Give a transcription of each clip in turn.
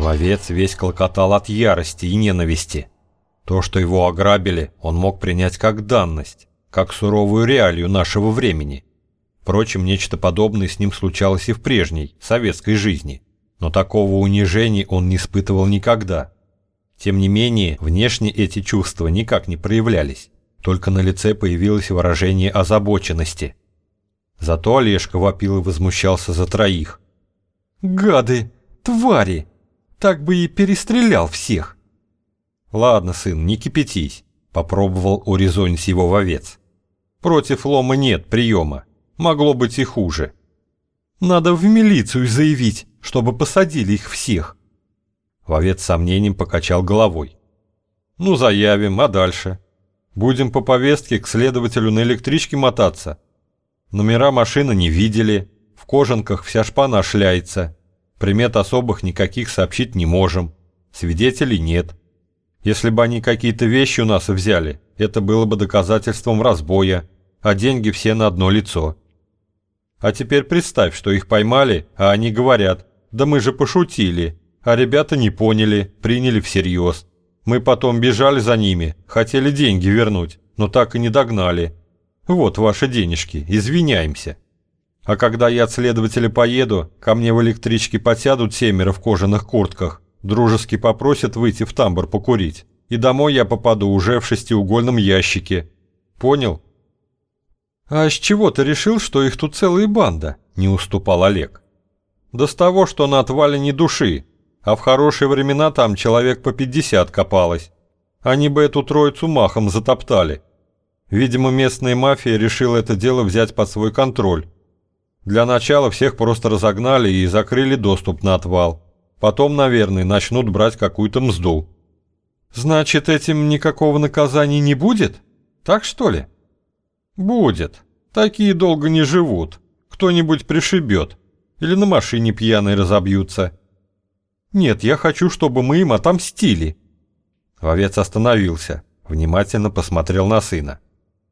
Вовец весь клокотал от ярости и ненависти. То, что его ограбили, он мог принять как данность, как суровую реалию нашего времени. Впрочем, нечто подобное с ним случалось и в прежней, советской жизни. Но такого унижения он не испытывал никогда. Тем не менее, внешне эти чувства никак не проявлялись. Только на лице появилось выражение озабоченности. Зато Олежка вопил и возмущался за троих. «Гады! Твари! Так бы и перестрелял всех!» «Ладно, сын, не кипятись», — попробовал урезонить его вовец. «Против лома нет приема. Могло быть и хуже». «Надо в милицию заявить, чтобы посадили их всех». Вовец с сомнением покачал головой. «Ну, заявим, а дальше? Будем по повестке к следователю на электричке мотаться. Номера машины не видели, в кожанках вся шпана шляется. Примет особых никаких сообщить не можем. Свидетелей нет. Если бы они какие-то вещи у нас взяли, это было бы доказательством разбоя, а деньги все на одно лицо. А теперь представь, что их поймали, а они говорят, да мы же пошутили, а ребята не поняли, приняли всерьез. Мы потом бежали за ними, хотели деньги вернуть, но так и не догнали. Вот ваши денежки, извиняемся. А когда я от следователя поеду, ко мне в электричке подсядут семеро в кожаных куртках, дружески попросят выйти в тамбур покурить, и домой я попаду уже в шестиугольном ящике. Понял? А с чего ты решил, что их тут целая банда? Не уступал Олег. Да с того, что на отвале не души, а в хорошие времена там человек по пятьдесят копалось. Они бы эту троицу махом затоптали. Видимо, местная мафия решила это дело взять под свой контроль. Для начала всех просто разогнали и закрыли доступ на отвал. Потом, наверное, начнут брать какую-то мзду. Значит, этим никакого наказания не будет? Так что ли? Будет. Такие долго не живут. Кто-нибудь пришибет. Или на машине пьяные разобьются. Нет, я хочу, чтобы мы им отомстили. Вовец остановился, внимательно посмотрел на сына.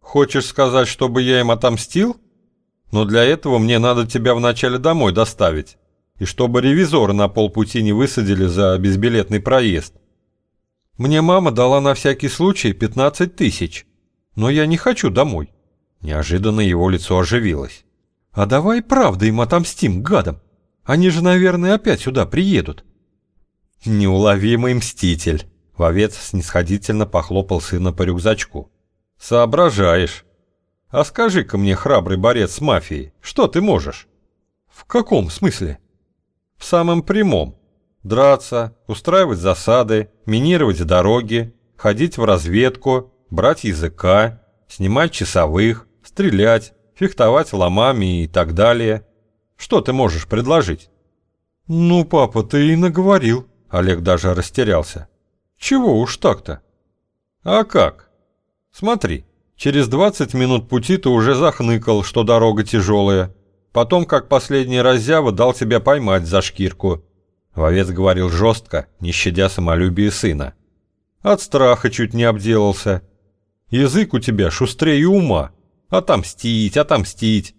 Хочешь сказать, чтобы я им отомстил? Но для этого мне надо тебя вначале домой доставить. И чтобы ревизоры на полпути не высадили за безбилетный проезд. Мне мама дала на всякий случай 15 тысяч. Но я не хочу домой. Неожиданно его лицо оживилось. А давай правда им отомстим, гадам. Они же, наверное, опять сюда приедут. Неуловимый мститель. Вовец снисходительно похлопал сына по рюкзачку. Соображаешь. А скажи-ка мне, храбрый борец с мафией, что ты можешь? В каком смысле? В самом прямом. Драться, устраивать засады, минировать дороги, ходить в разведку, брать языка, снимать часовых, стрелять, фехтовать ломами и так далее. Что ты можешь предложить? Ну, папа, ты и наговорил. Олег даже растерялся. Чего уж так-то? А как? Смотри, через 20 минут пути ты уже захныкал, что дорога тяжелая. Потом, как последний раззява, дал себя поймать за шкирку. Вовец говорил жестко, не щадя самолюбие сына. От страха чуть не обделался. Язык у тебя шустрее ума. Отомстить, отомстить.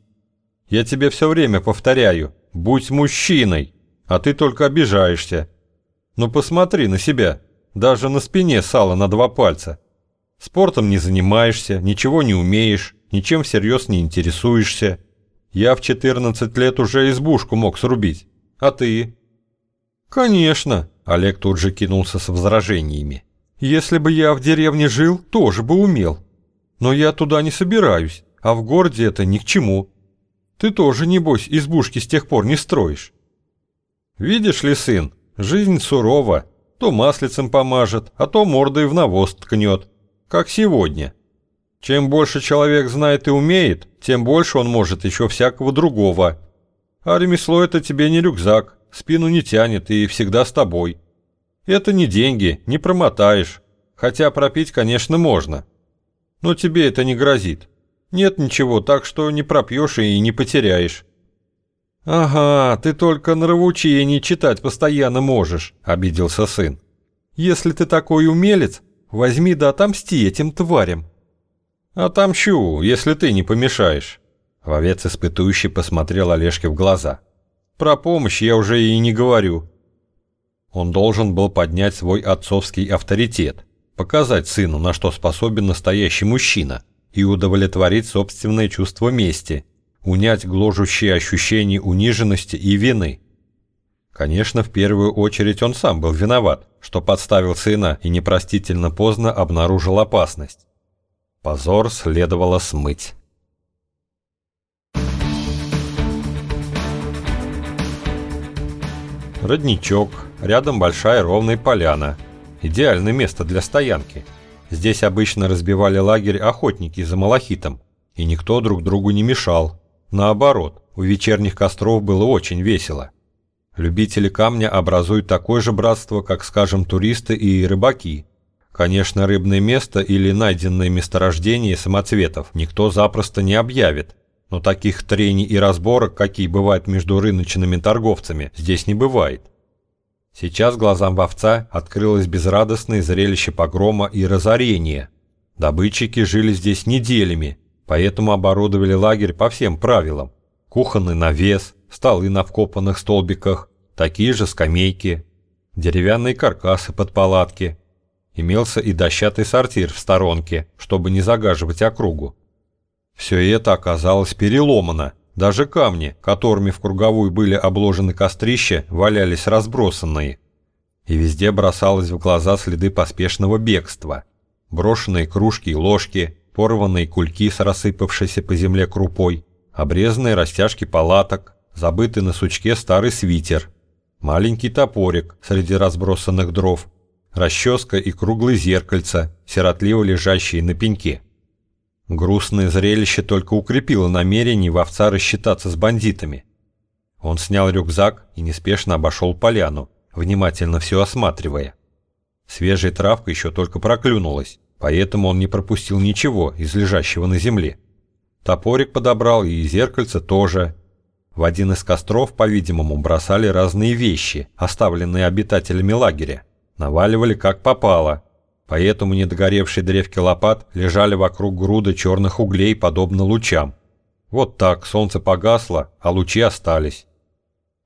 Я тебе все время повторяю, будь мужчиной, а ты только обижаешься. Ну посмотри на себя, даже на спине сало на два пальца. Спортом не занимаешься, ничего не умеешь, ничем всерьез не интересуешься. Я в 14 лет уже избушку мог срубить. А ты? Конечно, Олег тут же кинулся с возражениями. Если бы я в деревне жил, тоже бы умел. Но я туда не собираюсь, а в городе это ни к чему. Ты тоже, небось, избушки с тех пор не строишь. Видишь ли, сын, жизнь сурова. То маслицем помажет, а то мордой в навоз ткнет как сегодня. Чем больше человек знает и умеет, тем больше он может еще всякого другого. А ремесло это тебе не рюкзак, спину не тянет и всегда с тобой. Это не деньги, не промотаешь, хотя пропить, конечно, можно. Но тебе это не грозит. Нет ничего, так что не пропьешь и не потеряешь. «Ага, ты только нравоучение читать постоянно можешь», — обиделся сын. «Если ты такой умелец, Возьми да отомсти этим тварям. Отомщу, если ты не помешаешь. Вовец испытующий посмотрел Олежке в глаза. Про помощь я уже и не говорю. Он должен был поднять свой отцовский авторитет, показать сыну, на что способен настоящий мужчина, и удовлетворить собственное чувство мести, унять гложущие ощущения униженности и вины. Конечно, в первую очередь он сам был виноват, что подставил сына и непростительно поздно обнаружил опасность. Позор следовало смыть. Родничок, рядом большая ровная поляна. Идеальное место для стоянки. Здесь обычно разбивали лагерь охотники за малахитом, и никто друг другу не мешал. Наоборот, у вечерних костров было очень весело. Любители камня образуют такое же братство, как, скажем, туристы и рыбаки. Конечно, рыбное место или найденное месторождение самоцветов никто запросто не объявит, но таких трений и разборок, какие бывают между рыночными торговцами, здесь не бывает. Сейчас глазам вовца открылось безрадостное зрелище погрома и разорения. Добытчики жили здесь неделями, поэтому оборудовали лагерь по всем правилам. Кухонный навес, столы на вкопанных столбиках, такие же скамейки, деревянные каркасы под палатки. Имелся и дощатый сортир в сторонке, чтобы не загаживать округу. Все это оказалось переломано. Даже камни, которыми в круговую были обложены кострища, валялись разбросанные. И везде бросалось в глаза следы поспешного бегства. Брошенные кружки и ложки, порванные кульки с рассыпавшейся по земле крупой, обрезанные растяжки палаток, забытый на сучке старый свитер, маленький топорик среди разбросанных дров, расческа и круглые зеркальца, сиротливо лежащие на пеньке. Грустное зрелище только укрепило намерение вовца рассчитаться с бандитами. Он снял рюкзак и неспешно обошел поляну, внимательно все осматривая. Свежая травка еще только проклюнулась, поэтому он не пропустил ничего из лежащего на земле. Топорик подобрал и зеркальце тоже. В один из костров, по-видимому, бросали разные вещи, оставленные обитателями лагеря. Наваливали как попало, поэтому недогоревшие древки лопат лежали вокруг груды черных углей, подобно лучам. Вот так, солнце погасло, а лучи остались.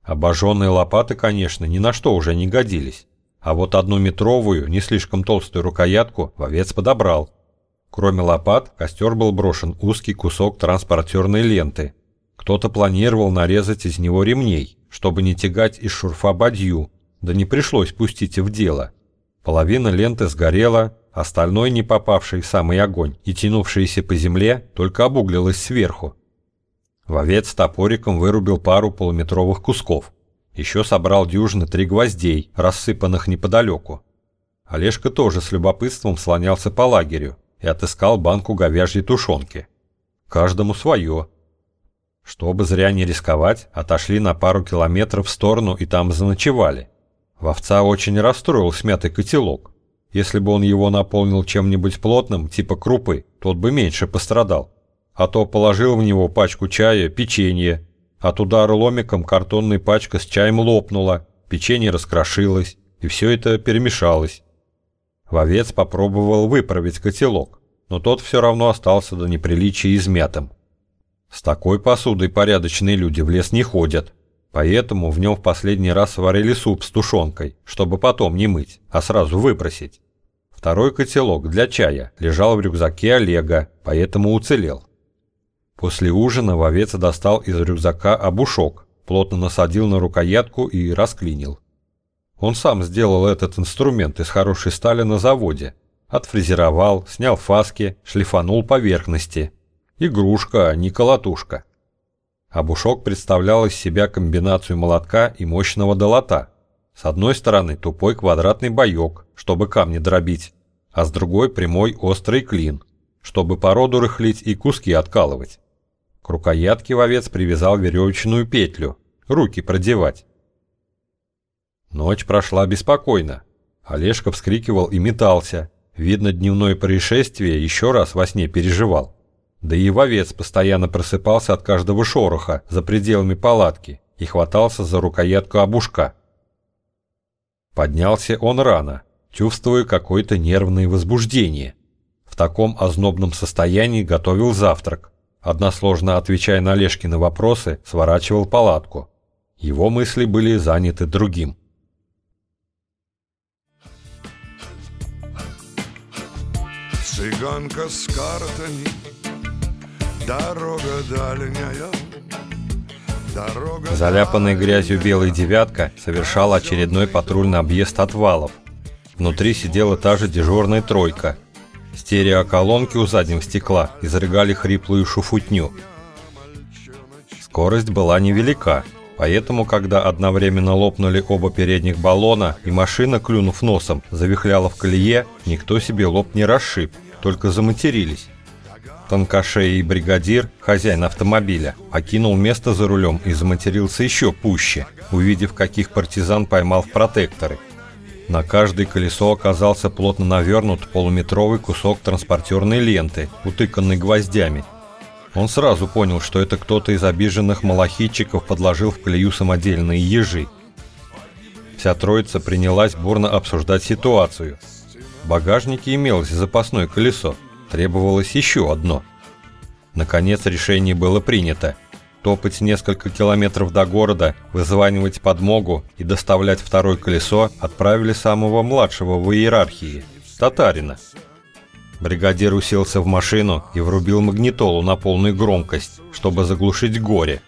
Обожженные лопаты, конечно, ни на что уже не годились. А вот одну метровую, не слишком толстую рукоятку вовец подобрал. Кроме лопат, костер был брошен узкий кусок транспортерной ленты. Кто-то планировал нарезать из него ремней, чтобы не тягать из шурфа бадью, да не пришлось пустить в дело. Половина ленты сгорела, остальной, не попавший в самый огонь и тянувшийся по земле, только обуглилось сверху. Вовец топориком вырубил пару полуметровых кусков. Еще собрал дюжины три гвоздей, рассыпанных неподалеку. Олежка тоже с любопытством слонялся по лагерю и отыскал банку говяжьей тушенки. Каждому свое. Чтобы зря не рисковать, отошли на пару километров в сторону и там заночевали. Вовца очень расстроил смятый котелок. Если бы он его наполнил чем-нибудь плотным, типа крупы, тот бы меньше пострадал. А то положил в него пачку чая, печенье. От удара ломиком картонная пачка с чаем лопнула, печенье раскрошилось, и все это перемешалось. Вовец попробовал выправить котелок, но тот все равно остался до неприличия измятым. С такой посудой порядочные люди в лес не ходят. Поэтому в нем в последний раз сварили суп с тушенкой, чтобы потом не мыть, а сразу выбросить. Второй котелок для чая лежал в рюкзаке Олега, поэтому уцелел. После ужина вовец достал из рюкзака обушок, плотно насадил на рукоятку и расклинил. Он сам сделал этот инструмент из хорошей стали на заводе. Отфрезеровал, снял фаски, шлифанул поверхности. Игрушка, а не колотушка. Обушок представлял из себя комбинацию молотка и мощного долота. С одной стороны тупой квадратный боек, чтобы камни дробить, а с другой прямой острый клин, чтобы породу рыхлить и куски откалывать. К рукоятке вовец привязал веревочную петлю, руки продевать. Ночь прошла беспокойно. Олежка вскрикивал и метался. Видно, дневное происшествие еще раз во сне переживал. Да и вовец постоянно просыпался от каждого шороха за пределами палатки и хватался за рукоятку обушка. Поднялся он рано, чувствуя какое-то нервное возбуждение. В таком ознобном состоянии готовил завтрак. Односложно отвечая на Лешкины вопросы, сворачивал палатку. Его мысли были заняты другим. Цыганка с картами Дорога дальняя Заляпанная грязью белая девятка совершала очередной патрульный объезд отвалов. Внутри сидела та же дежурная тройка. Стереоколонки у заднего стекла изрыгали хриплую шуфутню. Скорость была невелика, поэтому, когда одновременно лопнули оба передних баллона и машина, клюнув носом, завихляла в колее, никто себе лоб не расшиб, только заматерились. Тонкошей и бригадир, хозяин автомобиля, окинул место за рулем и заматерился еще пуще, увидев, каких партизан поймал в протекторы. На каждое колесо оказался плотно навернут полуметровый кусок транспортерной ленты, утыканный гвоздями. Он сразу понял, что это кто-то из обиженных малахитчиков подложил в колею самодельные ежи. Вся троица принялась бурно обсуждать ситуацию. В багажнике имелось запасное колесо, требовалось еще одно. Наконец решение было принято – топать несколько километров до города, вызванивать подмогу и доставлять второе колесо отправили самого младшего в иерархии – татарина. Бригадир уселся в машину и врубил магнитолу на полную громкость, чтобы заглушить горе.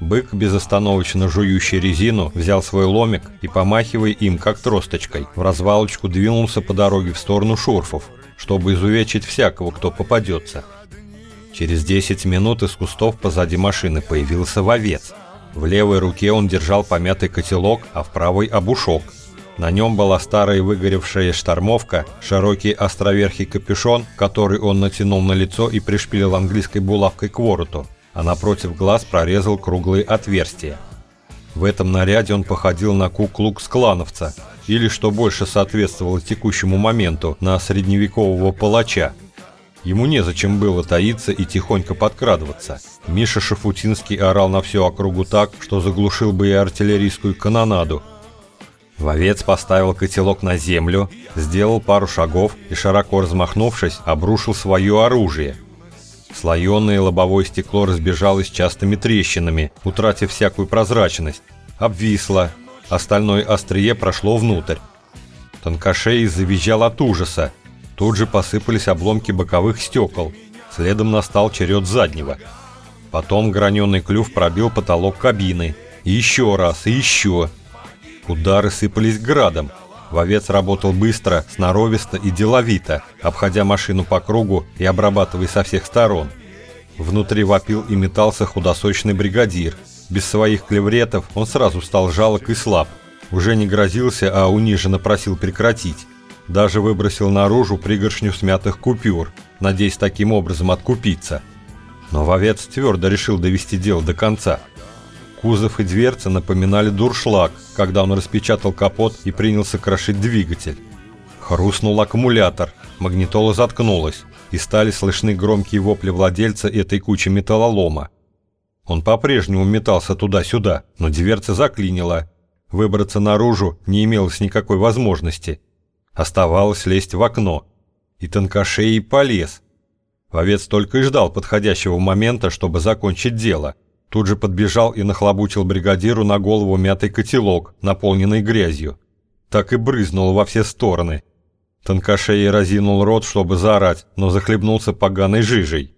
Бык, безостановочно жующий резину, взял свой ломик и, помахивая им как тросточкой, в развалочку двинулся по дороге в сторону шурфов, чтобы изувечить всякого, кто попадется. Через 10 минут из кустов позади машины появился вовец. В левой руке он держал помятый котелок, а в правой – обушок. На нем была старая выгоревшая штормовка, широкий островерхий капюшон, который он натянул на лицо и пришпилил английской булавкой к вороту, а напротив глаз прорезал круглые отверстия. В этом наряде он походил на куклукс-клановца, или, что больше соответствовало текущему моменту, на средневекового палача – Ему незачем было таиться и тихонько подкрадываться. Миша Шафутинский орал на всю округу так, что заглушил бы и артиллерийскую канонаду. Вовец поставил котелок на землю, сделал пару шагов и, широко размахнувшись, обрушил свое оружие. Слоеное лобовое стекло разбежалось частыми трещинами, утратив всякую прозрачность. Обвисло, остальное острие прошло внутрь. Тонкошей завизжал от ужаса, Тут же посыпались обломки боковых стекол. Следом настал черед заднего. Потом граненый клюв пробил потолок кабины. И еще раз, и еще. Удары сыпались градом. Вовец работал быстро, сноровисто и деловито, обходя машину по кругу и обрабатывая со всех сторон. Внутри вопил и метался худосочный бригадир. Без своих клевретов он сразу стал жалок и слаб. Уже не грозился, а униженно просил прекратить. Даже выбросил наружу пригоршню смятых купюр, надеясь таким образом откупиться. Но вовец твердо решил довести дело до конца. Кузов и дверца напоминали дуршлаг, когда он распечатал капот и принялся крошить двигатель. Хрустнул аккумулятор, магнитола заткнулась, и стали слышны громкие вопли владельца этой кучи металлолома. Он по-прежнему метался туда-сюда, но дверца заклинила. Выбраться наружу не имелось никакой возможности – Оставалось лезть в окно. И тонкошей полез. Вовец только и ждал подходящего момента, чтобы закончить дело. Тут же подбежал и нахлобучил бригадиру на голову мятый котелок, наполненный грязью. Так и брызнул во все стороны. Тонкошей разинул рот, чтобы заорать, но захлебнулся поганой жижей.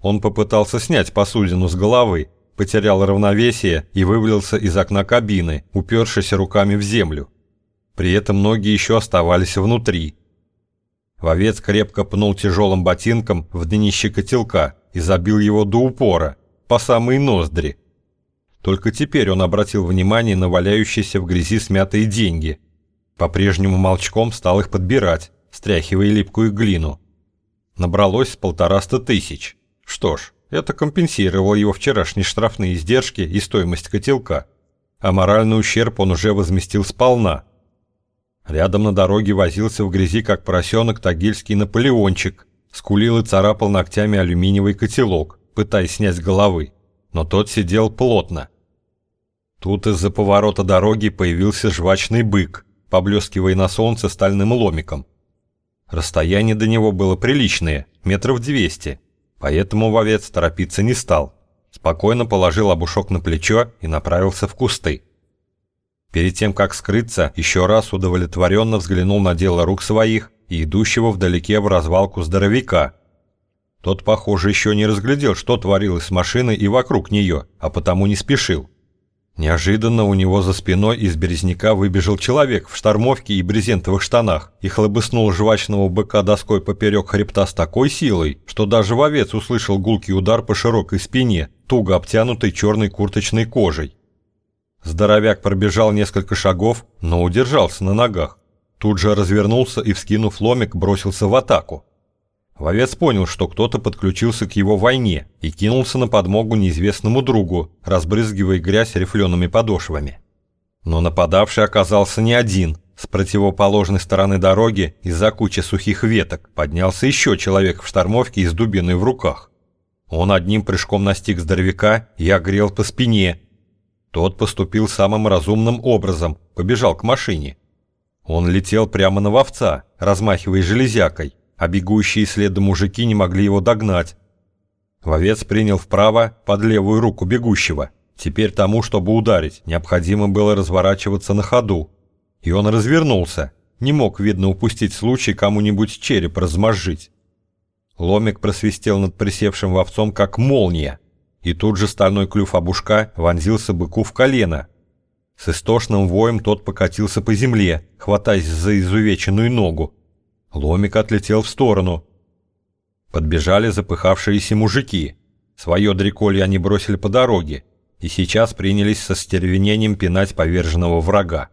Он попытался снять посудину с головы, потерял равновесие и вывалился из окна кабины, упершись руками в землю. При этом многие еще оставались внутри. Вовец крепко пнул тяжелым ботинком в днище котелка и забил его до упора, по самые ноздри. Только теперь он обратил внимание на валяющиеся в грязи смятые деньги. По-прежнему молчком стал их подбирать, стряхивая липкую глину. Набралось полтораста тысяч. Что ж, это компенсировало его вчерашние штрафные издержки и стоимость котелка. А моральный ущерб он уже возместил сполна – Рядом на дороге возился в грязи, как поросенок, тагильский наполеончик. Скулил и царапал ногтями алюминиевый котелок, пытаясь снять с головы. Но тот сидел плотно. Тут из-за поворота дороги появился жвачный бык, поблескивая на солнце стальным ломиком. Расстояние до него было приличное, метров двести, поэтому вовец торопиться не стал. Спокойно положил обушок на плечо и направился в кусты. Перед тем, как скрыться, еще раз удовлетворенно взглянул на дело рук своих и идущего вдалеке в развалку здоровяка. Тот, похоже, еще не разглядел, что творилось с машиной и вокруг нее, а потому не спешил. Неожиданно у него за спиной из березняка выбежал человек в штормовке и брезентовых штанах и хлобыснул жвачного быка доской поперек хребта с такой силой, что даже вовец услышал гулкий удар по широкой спине, туго обтянутой черной курточной кожей. Здоровяк пробежал несколько шагов, но удержался на ногах. Тут же развернулся и, вскинув ломик, бросился в атаку. Вовец понял, что кто-то подключился к его войне и кинулся на подмогу неизвестному другу, разбрызгивая грязь рифлеными подошвами. Но нападавший оказался не один. С противоположной стороны дороги из-за кучи сухих веток поднялся еще человек в штормовке и с дубиной в руках. Он одним прыжком настиг здоровяка и огрел по спине. Тот поступил самым разумным образом, побежал к машине. Он летел прямо на вовца, размахивая железякой, а бегущие следом мужики не могли его догнать. Вовец принял вправо под левую руку бегущего. Теперь тому, чтобы ударить, необходимо было разворачиваться на ходу. И он развернулся. Не мог, видно, упустить случай кому-нибудь череп размозжить. Ломик просвистел над присевшим вовцом, как молния. И тут же стальной клюв обушка вонзился быку в колено. С истошным воем тот покатился по земле, хватаясь за изувеченную ногу. Ломик отлетел в сторону. Подбежали запыхавшиеся мужики. Свое дреколье они бросили по дороге и сейчас принялись со стервенением пинать поверженного врага.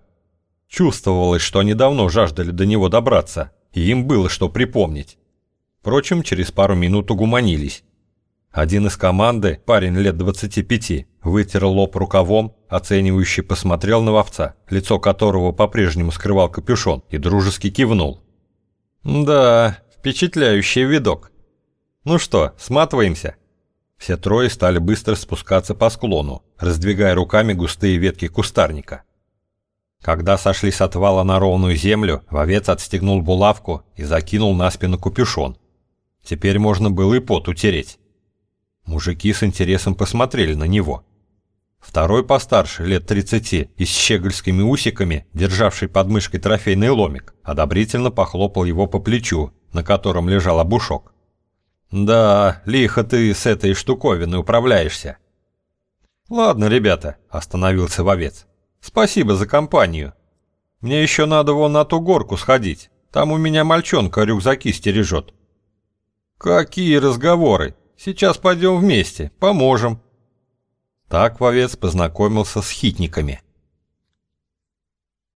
Чувствовалось, что они давно жаждали до него добраться, и им было что припомнить. Впрочем, через пару минут угуманились. Один из команды, парень лет 25, вытер лоб рукавом, оценивающе посмотрел на вовца, лицо которого по-прежнему скрывал капюшон, и дружески кивнул. «Да, впечатляющий видок. Ну что, сматываемся?» Все трое стали быстро спускаться по склону, раздвигая руками густые ветки кустарника. Когда сошли с отвала на ровную землю, вовец отстегнул булавку и закинул на спину капюшон. Теперь можно было и пот утереть. Мужики с интересом посмотрели на него. Второй постарше, лет 30, и с щегольскими усиками, державший под мышкой трофейный ломик, одобрительно похлопал его по плечу, на котором лежал обушок. «Да, лихо ты с этой штуковиной управляешься». «Ладно, ребята», — остановился вовец. «Спасибо за компанию. Мне еще надо вон на ту горку сходить. Там у меня мальчонка рюкзаки стережет». «Какие разговоры? Сейчас пойдем вместе, поможем». Так вовец познакомился с хитниками.